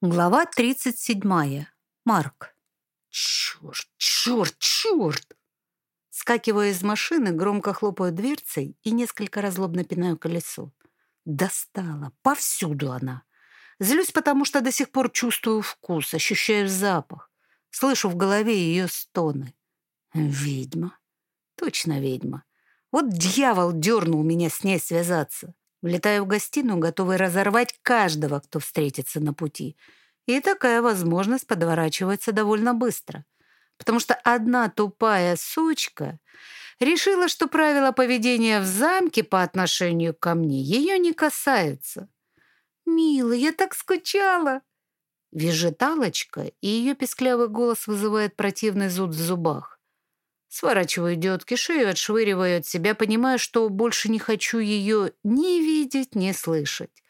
Глава 37. Марк. Черт, черт, черт! Скакиваю из машины, громко хлопаю дверцей и несколько раз злобно пинаю колесо. Достала. Повсюду она. Злюсь, потому что до сих пор чувствую вкус, ощущаю запах. Слышу в голове ее стоны. Ведьма. Точно ведьма. Вот дьявол дернул меня с ней связаться. Влетаю в гостиную, готовый разорвать каждого, кто встретится на пути. И такая возможность подворачивается довольно быстро. Потому что одна тупая сучка решила, что правила поведения в замке по отношению ко мне ее не касаются. «Мила, я так скучала!» Визжит Аллочка, и ее песклявый голос вызывает противный зуд в зубах. Сворачиваю идиотки шею, отшвыриваю от себя, понимая, что больше не хочу ее ни видеть, ни слышать.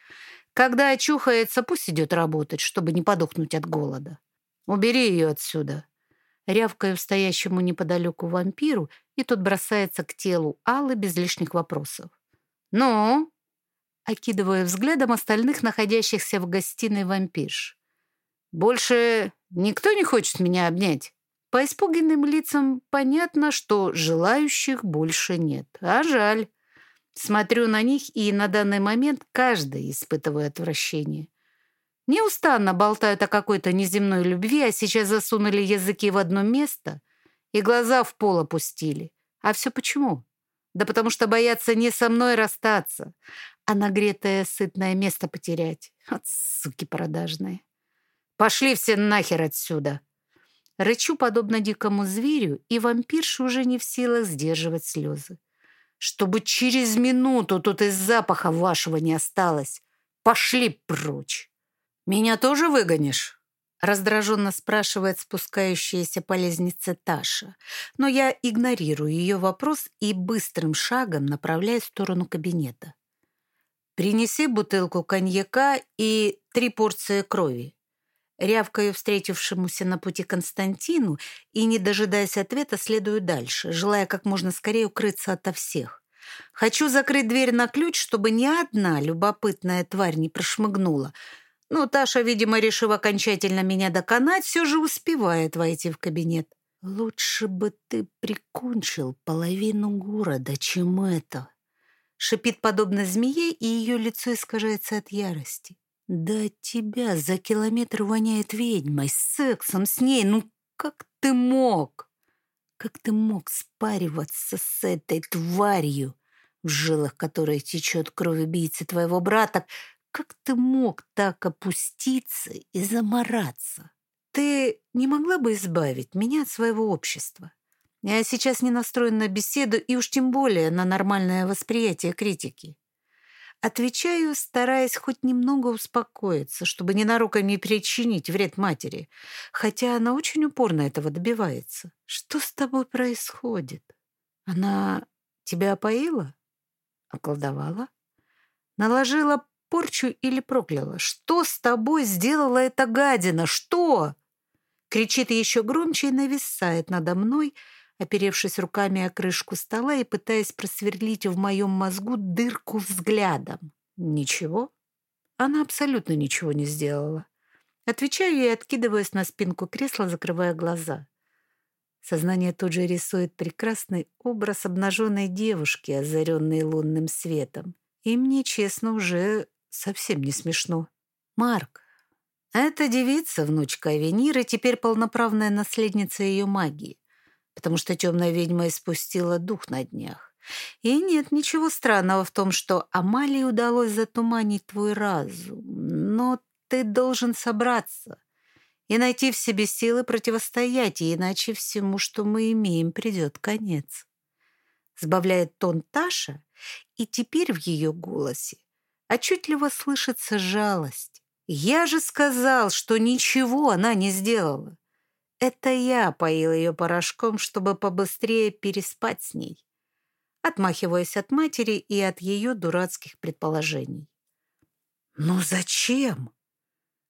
Когда очухается, пусть идет работать, чтобы не подохнуть от голода. Убери ее отсюда. Рявкаю стоящему неподалеку вампиру, и тот бросается к телу Аллы без лишних вопросов. «Ну?» Окидывая взглядом остальных, находящихся в гостиной вампирш. «Больше никто не хочет меня обнять?» По испуганным лицам понятно, что желающих больше нет. А жаль. Смотрю на них, и на данный момент каждый испытывает отвращение. Неустанно болтают о какой-то неземной любви, а сейчас засунули языки в одно место и глаза в пол опустили. А все почему? Да потому что боятся не со мной расстаться, а нагретое сытное место потерять. От суки продажные. Пошли все нахер отсюда. Рычу, подобно дикому зверю, и вампирша уже не в силах сдерживать слезы. Чтобы через минуту тут из запаха вашего не осталось. Пошли прочь. Меня тоже выгонишь? Раздраженно спрашивает спускающаяся по лестнице Таша. Но я игнорирую ее вопрос и быстрым шагом направляюсь в сторону кабинета. Принеси бутылку коньяка и три порции крови. Рявкаю встретившемуся на пути Константину и, не дожидаясь ответа, следую дальше, желая как можно скорее укрыться ото всех. Хочу закрыть дверь на ключ, чтобы ни одна любопытная тварь не прошмыгнула. Но Таша, видимо, решив окончательно меня доконать, все же успевает войти в кабинет. «Лучше бы ты прикончил половину города, чем это!» Шипит подобно змее, и ее лицо искажается от ярости. Да тебя за километр воняет ведьмой, сексом с ней. Ну как ты мог? Как ты мог спариваться с этой тварью, в жилах которой течет кровь убийцы твоего брата? Как ты мог так опуститься и замораться? Ты не могла бы избавить меня от своего общества? Я сейчас не настроен на беседу и уж тем более на нормальное восприятие критики. Отвечаю, стараясь хоть немного успокоиться, чтобы ненароком не причинить вред матери, хотя она очень упорно этого добивается. Что с тобой происходит? Она тебя опоила? Околдовала? Наложила порчу или прокляла? Что с тобой сделала эта гадина? Что? Кричит еще громче и нависает надо мной, оперевшись руками о крышку стола и пытаясь просверлить в моем мозгу дырку взглядом. Ничего. Она абсолютно ничего не сделала. Отвечаю и откидываясь на спинку кресла, закрывая глаза. Сознание тут же рисует прекрасный образ обнаженной девушки, озаренной лунным светом. И мне, честно, уже совсем не смешно. Марк, эта девица, внучка Авениры, теперь полноправная наследница ее магии потому что темная ведьма испустила дух на днях. И нет ничего странного в том, что Амалии удалось затуманить твой разум. Но ты должен собраться и найти в себе силы противостоять, иначе всему, что мы имеем, придет конец. Сбавляет тон Таша, и теперь в ее голосе отчетливо слышится жалость. Я же сказал, что ничего она не сделала. Это я поил ее порошком, чтобы побыстрее переспать с ней, отмахиваясь от матери и от ее дурацких предположений. «Ну зачем?»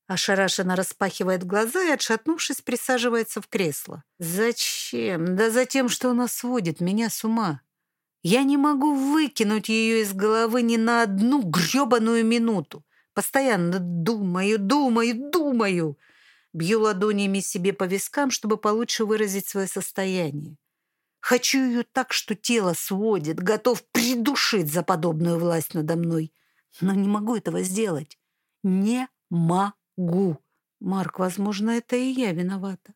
Ошарашенно распахивает глаза и, отшатнувшись, присаживается в кресло. «Зачем? Да за тем, что она сводит меня с ума. Я не могу выкинуть ее из головы ни на одну гребаную минуту Постоянно думаю, думаю, думаю. Бью ладонями себе по вискам, чтобы получше выразить свое состояние. Хочу ее так, что тело сводит, готов придушить за подобную власть надо мной. Но не могу этого сделать. Не могу. Марк, возможно, это и я виновата.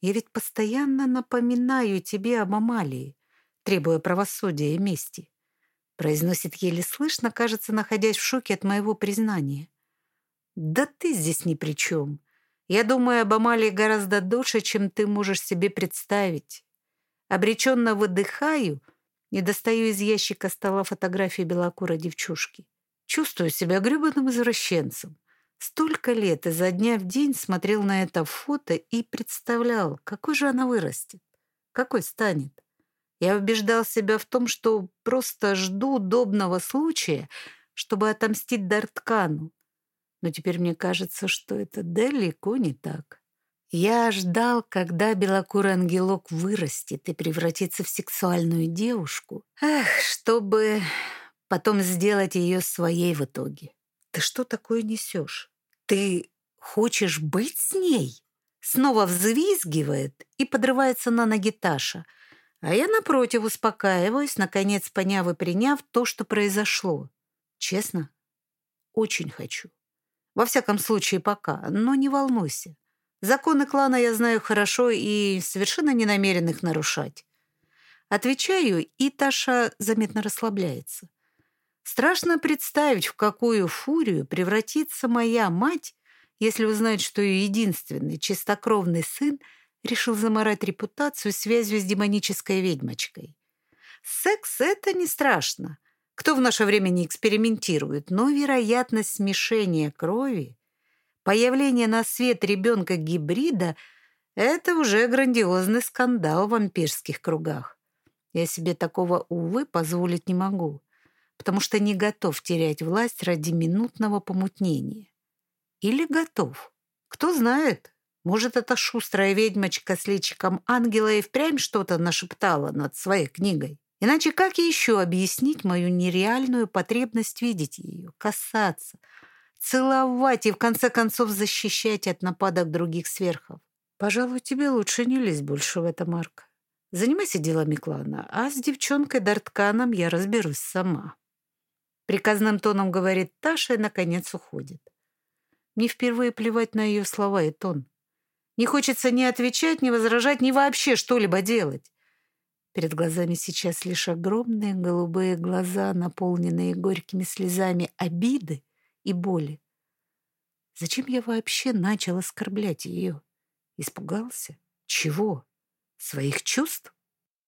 Я ведь постоянно напоминаю тебе об Амалии, требуя правосудия и мести. Произносит еле слышно, кажется, находясь в шоке от моего признания. Да ты здесь ни при чем. Я думаю об Амалии гораздо дольше, чем ты можешь себе представить. Обреченно выдыхаю и достаю из ящика стола фотографии белокурой девчушки. Чувствую себя гребаным извращенцем. Столько лет изо дня в день смотрел на это фото и представлял, какой же она вырастет, какой станет. Я убеждал себя в том, что просто жду удобного случая, чтобы отомстить Дарткану. Но теперь мне кажется, что это далеко не так. Я ждал, когда белокурый ангелок вырастет и превратится в сексуальную девушку. Эх, чтобы потом сделать ее своей в итоге. Ты что такое несешь? Ты хочешь быть с ней? Снова взвизгивает и подрывается на ноги Таша. А я, напротив, успокаиваюсь, наконец поняв и приняв то, что произошло. Честно, очень хочу. Во всяком случае, пока. Но не волнуйся. Законы клана я знаю хорошо и совершенно не намерен их нарушать. Отвечаю, и Таша заметно расслабляется. Страшно представить, в какую фурию превратится моя мать, если узнает, что ее единственный чистокровный сын решил заморать репутацию связью с демонической ведьмочкой. Секс — это не страшно. Кто в наше время не экспериментирует, но вероятность смешения крови, появление на свет ребенка-гибрида — это уже грандиозный скандал в вампирских кругах. Я себе такого, увы, позволить не могу потому что не готов терять власть ради минутного помутнения. Или готов. Кто знает, может, эта шустрая ведьмочка с личиком ангела и впрямь что-то нашептала над своей книгой. Иначе как еще объяснить мою нереальную потребность видеть ее, касаться, целовать и, в конце концов, защищать от нападок других сверхов? Пожалуй, тебе лучше не лезть больше в это, Марк. Занимайся делами клана, а с девчонкой Дартканом я разберусь сама. Приказным тоном говорит Таша и, наконец, уходит. Мне впервые плевать на ее слова и тон. Не хочется ни отвечать, ни возражать, ни вообще что-либо делать. Перед глазами сейчас лишь огромные голубые глаза, наполненные горькими слезами обиды и боли. Зачем я вообще начал оскорблять ее? Испугался? Чего? Своих чувств?